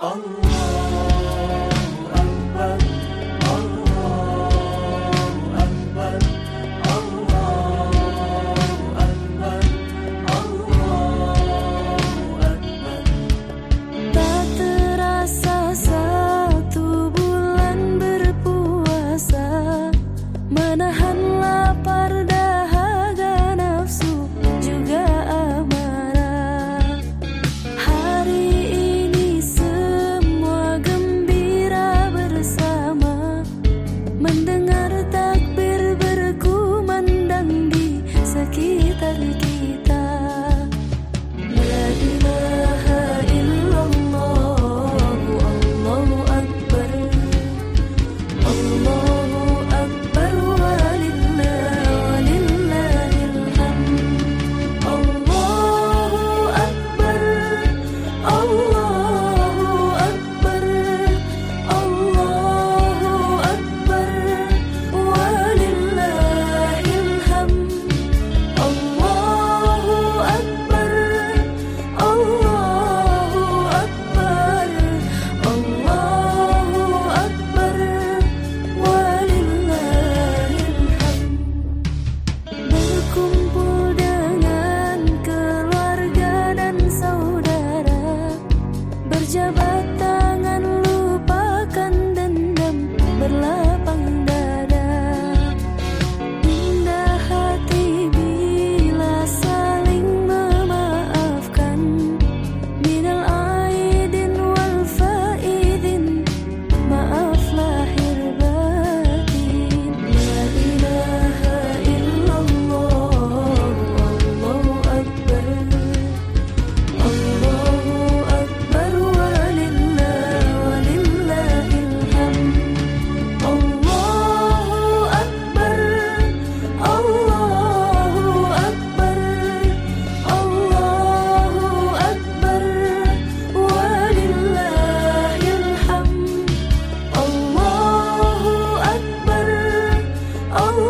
berjabat Oh.